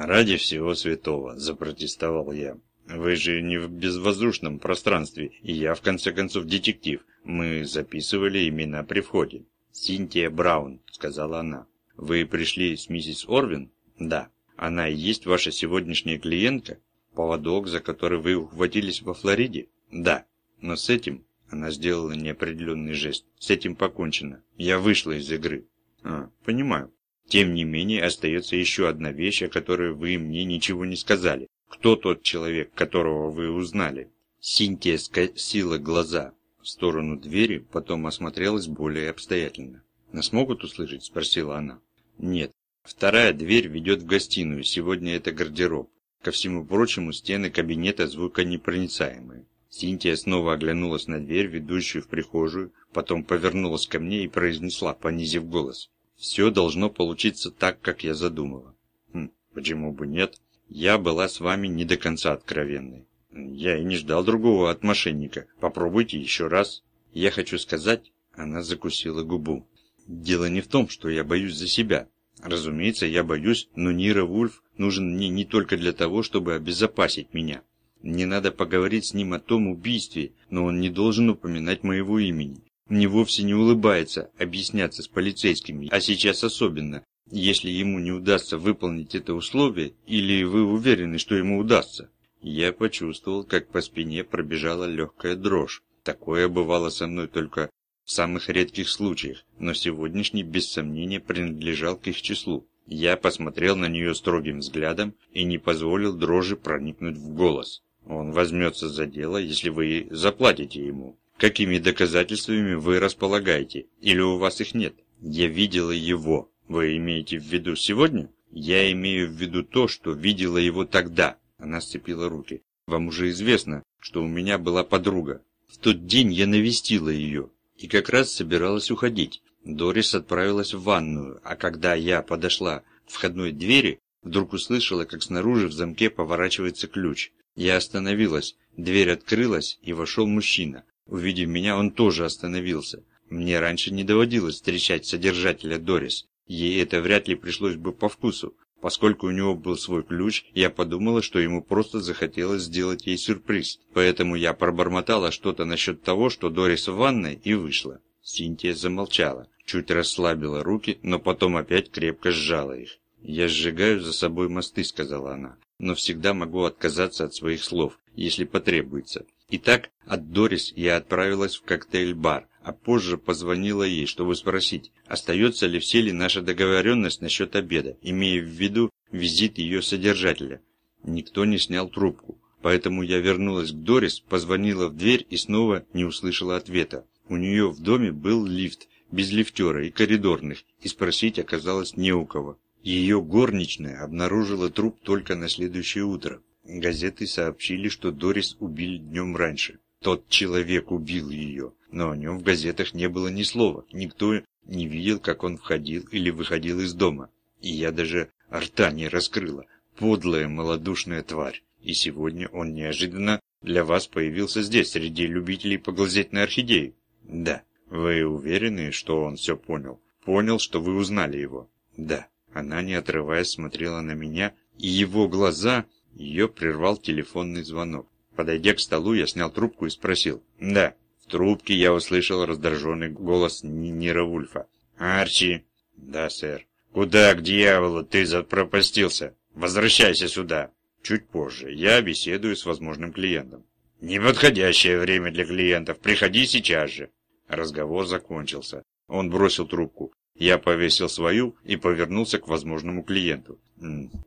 «Ради всего святого», – запротестовал я. «Вы же не в безвоздушном пространстве, и я, в конце концов, детектив. Мы записывали имена при входе». «Синтия Браун», – сказала она. «Вы пришли с миссис Орвин?» «Да». «Она и есть ваша сегодняшняя клиентка?» «Поводок, за который вы ухватились во Флориде?» «Да». «Но с этим...» Она сделала неопределенный жест. «С этим покончено. Я вышла из игры». «А, понимаю. Тем не менее, остается еще одна вещь, о которой вы мне ничего не сказали. Кто тот человек, которого вы узнали?» Синтия скосила глаза в сторону двери, потом осмотрелась более обстоятельно. «Нас могут услышать?» – спросила она. «Нет. Вторая дверь ведет в гостиную, сегодня это гардероб. Ко всему прочему, стены кабинета звуконепроницаемые». Синтия снова оглянулась на дверь, ведущую в прихожую, потом повернулась ко мне и произнесла, понизив голос. Все должно получиться так, как я задумала. Хм, почему бы нет? Я была с вами не до конца откровенной. Я и не ждал другого от мошенника. Попробуйте еще раз. Я хочу сказать, она закусила губу. Дело не в том, что я боюсь за себя. Разумеется, я боюсь, но Нира Вульф нужен мне не только для того, чтобы обезопасить меня. Мне надо поговорить с ним о том убийстве, но он не должен упоминать моего имени. Мне вовсе не улыбается объясняться с полицейскими, а сейчас особенно, если ему не удастся выполнить это условие, или вы уверены, что ему удастся. Я почувствовал, как по спине пробежала легкая дрожь. Такое бывало со мной только в самых редких случаях, но сегодняшний без сомнения принадлежал к их числу. Я посмотрел на нее строгим взглядом и не позволил дрожи проникнуть в голос. Он возьмется за дело, если вы заплатите ему. Какими доказательствами вы располагаете? Или у вас их нет? Я видела его. Вы имеете в виду сегодня? Я имею в виду то, что видела его тогда. Она сцепила руки. Вам уже известно, что у меня была подруга. В тот день я навестила ее и как раз собиралась уходить. Дорис отправилась в ванную, а когда я подошла к входной двери, вдруг услышала, как снаружи в замке поворачивается ключ. Я остановилась, дверь открылась, и вошел мужчина. Увидев меня, он тоже остановился. Мне раньше не доводилось встречать содержателя Дорис. Ей это вряд ли пришлось бы по вкусу. Поскольку у него был свой ключ, я подумала, что ему просто захотелось сделать ей сюрприз. Поэтому я пробормотала что-то насчет того, что Дорис в ванной, и вышла. Синтия замолчала, чуть расслабила руки, но потом опять крепко сжала их. «Я сжигаю за собой мосты», — сказала она, — «но всегда могу отказаться от своих слов, если потребуется. Итак, от Дорис я отправилась в коктейль-бар, а позже позвонила ей, чтобы спросить, остается ли в силе наша договоренность насчет обеда, имея в виду визит ее содержателя. Никто не снял трубку, поэтому я вернулась к Дорис, позвонила в дверь и снова не услышала ответа. У нее в доме был лифт, без лифтера и коридорных, и спросить оказалось не у кого. Ее горничная обнаружила труп только на следующее утро. Газеты сообщили, что Дорис убили днем раньше. Тот человек убил ее, но о нем в газетах не было ни слова. Никто не видел, как он входил или выходил из дома. И я даже рта не раскрыла. Подлая, малодушная тварь. И сегодня он неожиданно для вас появился здесь, среди любителей поглазеть на орхидею. Да. Вы уверены, что он все понял? Понял, что вы узнали его? Да. Она, не отрываясь, смотрела на меня, и его глаза ее прервал телефонный звонок. Подойдя к столу, я снял трубку и спросил. «Да». В трубке я услышал раздраженный голос Нира Вульфа. «Арчи». «Да, сэр». «Куда, к дьяволу, ты запропастился? Возвращайся сюда». «Чуть позже. Я беседую с возможным клиентом». «Неподходящее время для клиентов. Приходи сейчас же». Разговор закончился. Он бросил трубку. Я повесил свою и повернулся к возможному клиенту.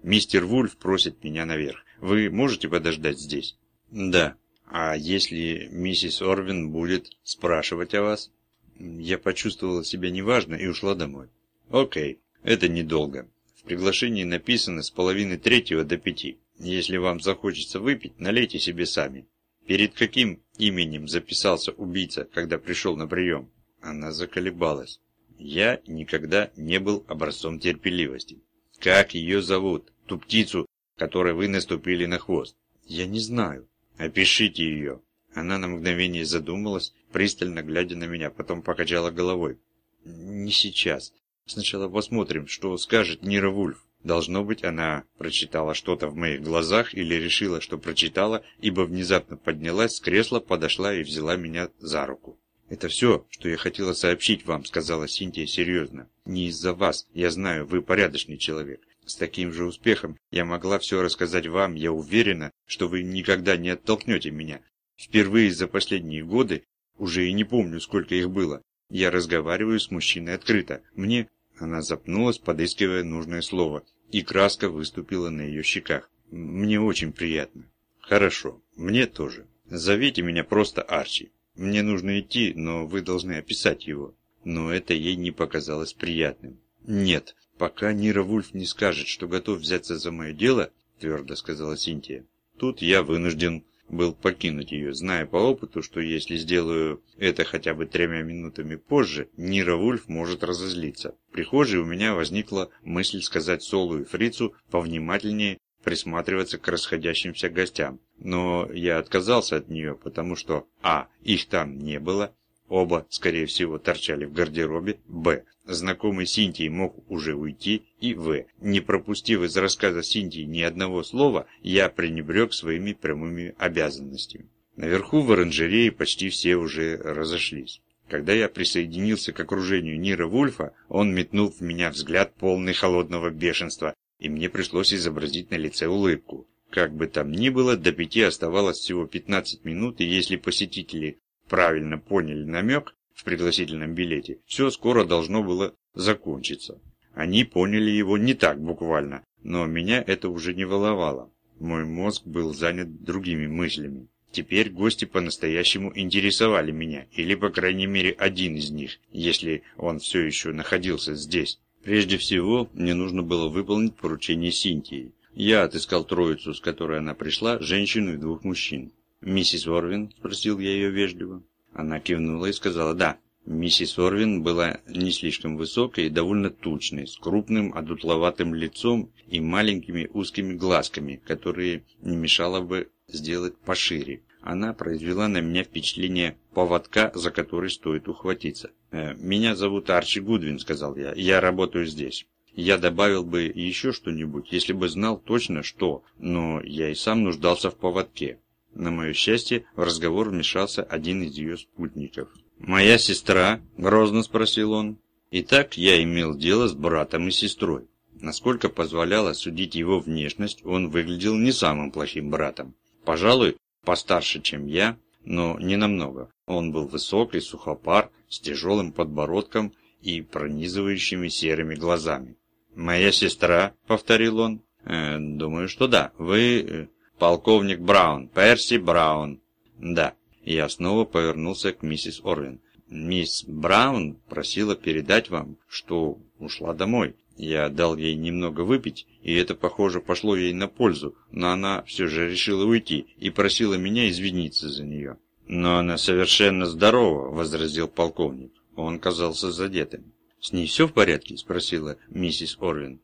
«Мистер Вульф просит меня наверх. Вы можете подождать здесь?» «Да. А если миссис Орвин будет спрашивать о вас?» Я почувствовала себя неважно и ушла домой. «Окей, это недолго. В приглашении написано с половины третьего до пяти. Если вам захочется выпить, налейте себе сами. Перед каким именем записался убийца, когда пришел на прием?» Она заколебалась. Я никогда не был образцом терпеливости. Как ее зовут? Ту птицу, которой вы наступили на хвост? Я не знаю. Опишите ее. Она на мгновение задумалась, пристально глядя на меня, потом покачала головой. Не сейчас. Сначала посмотрим, что скажет Нира Вульф. Должно быть, она прочитала что-то в моих глазах или решила, что прочитала, ибо внезапно поднялась с кресла, подошла и взяла меня за руку. «Это все, что я хотела сообщить вам», — сказала Синтия серьезно. «Не из-за вас. Я знаю, вы порядочный человек. С таким же успехом я могла все рассказать вам. Я уверена, что вы никогда не оттолкнете меня. Впервые за последние годы, уже и не помню, сколько их было, я разговариваю с мужчиной открыто. Мне она запнулась, подыскивая нужное слово, и краска выступила на ее щеках. «Мне очень приятно». «Хорошо, мне тоже. Зовите меня просто Арчи. Мне нужно идти, но вы должны описать его». Но это ей не показалось приятным. «Нет, пока Нира Вульф не скажет, что готов взяться за мое дело», твердо сказала Синтия. «Тут я вынужден был покинуть ее, зная по опыту, что если сделаю это хотя бы тремя минутами позже, Нира Вульф может разозлиться. В прихожей у меня возникла мысль сказать Солу и Фрицу повнимательнее присматриваться к расходящимся гостям. Но я отказался от нее, потому что а. их там не было, Оба, скорее всего, торчали в гардеробе. Б. Знакомый Синтии мог уже уйти. И В. Не пропустив из рассказа Синтии ни одного слова, я пренебрег своими прямыми обязанностями. Наверху в оранжерее почти все уже разошлись. Когда я присоединился к окружению Нира Вульфа, он метнул в меня взгляд полный холодного бешенства, и мне пришлось изобразить на лице улыбку. Как бы там ни было, до пяти оставалось всего 15 минут, и если посетители правильно поняли намек в пригласительном билете, все скоро должно было закончиться. Они поняли его не так буквально, но меня это уже не волновало. Мой мозг был занят другими мыслями. Теперь гости по-настоящему интересовали меня, или, по крайней мере, один из них, если он все еще находился здесь. Прежде всего, мне нужно было выполнить поручение Синтии. Я отыскал троицу, с которой она пришла, женщину и двух мужчин. «Миссис Орвин?» – спросил я ее вежливо. Она кивнула и сказала «да». Миссис Орвин была не слишком высокой и довольно тучной, с крупным одутловатым лицом и маленькими узкими глазками, которые не мешало бы сделать пошире. Она произвела на меня впечатление поводка, за который стоит ухватиться. «Э, «Меня зовут Арчи Гудвин», — сказал я. «Я работаю здесь». Я добавил бы еще что-нибудь, если бы знал точно что, но я и сам нуждался в поводке. На мое счастье, в разговор вмешался один из ее спутников. «Моя сестра?» – грозно спросил он. Итак, я имел дело с братом и сестрой. Насколько позволяла судить его внешность, он выглядел не самым плохим братом. Пожалуй, постарше, чем я, но не намного. Он был высокий, сухопар, с тяжелым подбородком и пронизывающими серыми глазами. «Моя сестра», — повторил он. «Э, «Думаю, что да. Вы...» э, «Полковник Браун, Перси Браун». «Да». Я снова повернулся к миссис Орвин. «Мисс Браун просила передать вам, что ушла домой. Я дал ей немного выпить, и это, похоже, пошло ей на пользу, но она все же решила уйти и просила меня извиниться за нее». «Но она совершенно здорова», — возразил полковник. Он казался задетым. «С ней все в порядке?» — спросила миссис Орвин.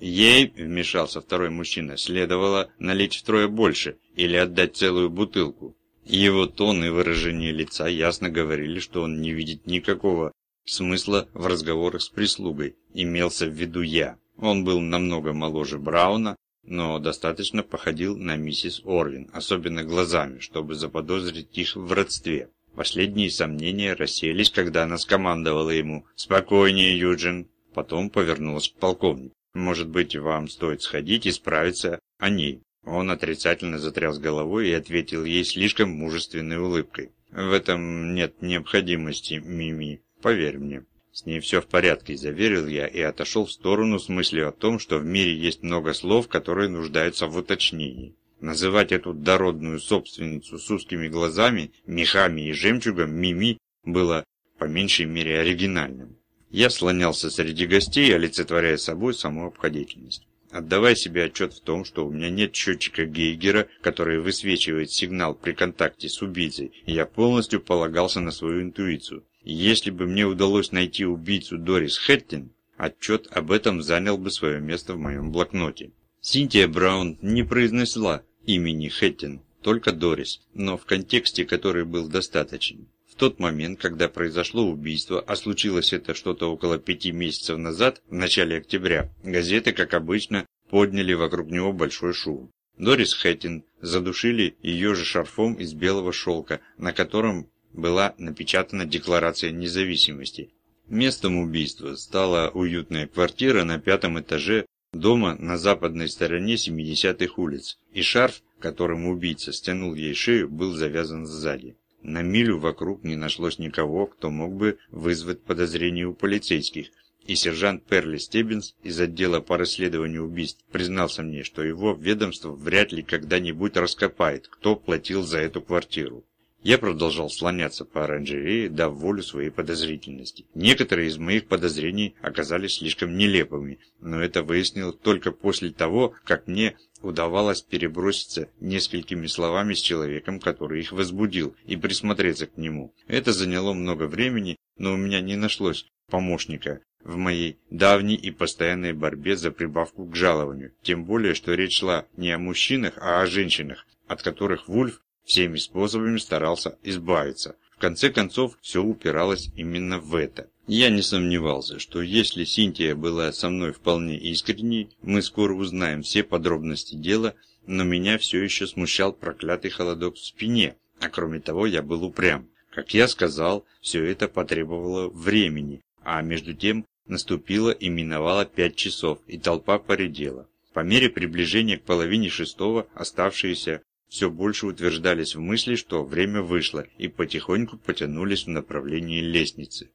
Ей, вмешался второй мужчина, следовало налить втрое больше или отдать целую бутылку. Его тон и выражение лица ясно говорили, что он не видит никакого смысла в разговорах с прислугой, имелся в виду я. Он был намного моложе Брауна, но достаточно походил на миссис Орвин, особенно глазами, чтобы заподозрить их в родстве. Последние сомнения расселись, когда она скомандовала ему «Спокойнее, Юджин!» Потом повернулась к полковнику. Может быть, вам стоит сходить и справиться о ней. Он отрицательно затряс головой и ответил ей слишком мужественной улыбкой. В этом нет необходимости, Мими, поверь мне. С ней все в порядке, заверил я и отошел в сторону с мыслью о том, что в мире есть много слов, которые нуждаются в уточнении. Называть эту дородную собственницу с узкими глазами, мехами и жемчугом Мими было по меньшей мере оригинальным. Я слонялся среди гостей, олицетворяя собой саму обходительность. Отдавая себе отчет в том, что у меня нет счетчика Гейгера, который высвечивает сигнал при контакте с убийцей, я полностью полагался на свою интуицию. Если бы мне удалось найти убийцу Дорис Хэттин, отчет об этом занял бы свое место в моем блокноте. Синтия Браун не произнесла имени Хэттин, только Дорис, но в контексте, который был достаточен тот момент, когда произошло убийство, а случилось это что-то около пяти месяцев назад, в начале октября, газеты, как обычно, подняли вокруг него большой шум. Дорис Хэттин задушили ее же шарфом из белого шелка, на котором была напечатана Декларация независимости. Местом убийства стала уютная квартира на пятом этаже дома на западной стороне 70-х улиц, и шарф, которым убийца стянул ей шею, был завязан сзади. На милю вокруг не нашлось никого, кто мог бы вызвать подозрение у полицейских, и сержант Перли Стеббинс из отдела по расследованию убийств признался мне, что его ведомство вряд ли когда-нибудь раскопает, кто платил за эту квартиру. Я продолжал слоняться по оранжерее, дав волю своей подозрительности. Некоторые из моих подозрений оказались слишком нелепыми, но это выяснилось только после того, как мне удавалось переброситься несколькими словами с человеком, который их возбудил, и присмотреться к нему. Это заняло много времени, но у меня не нашлось помощника в моей давней и постоянной борьбе за прибавку к жалованию, тем более, что речь шла не о мужчинах, а о женщинах, от которых Вульф всеми способами старался избавиться. В конце концов, все упиралось именно в это. Я не сомневался, что если Синтия была со мной вполне искренней, мы скоро узнаем все подробности дела, но меня все еще смущал проклятый холодок в спине, а кроме того я был упрям. Как я сказал, все это потребовало времени, а между тем наступило и миновало пять часов, и толпа поредела. По мере приближения к половине шестого оставшиеся все больше утверждались в мысли, что время вышло, и потихоньку потянулись в направлении лестницы.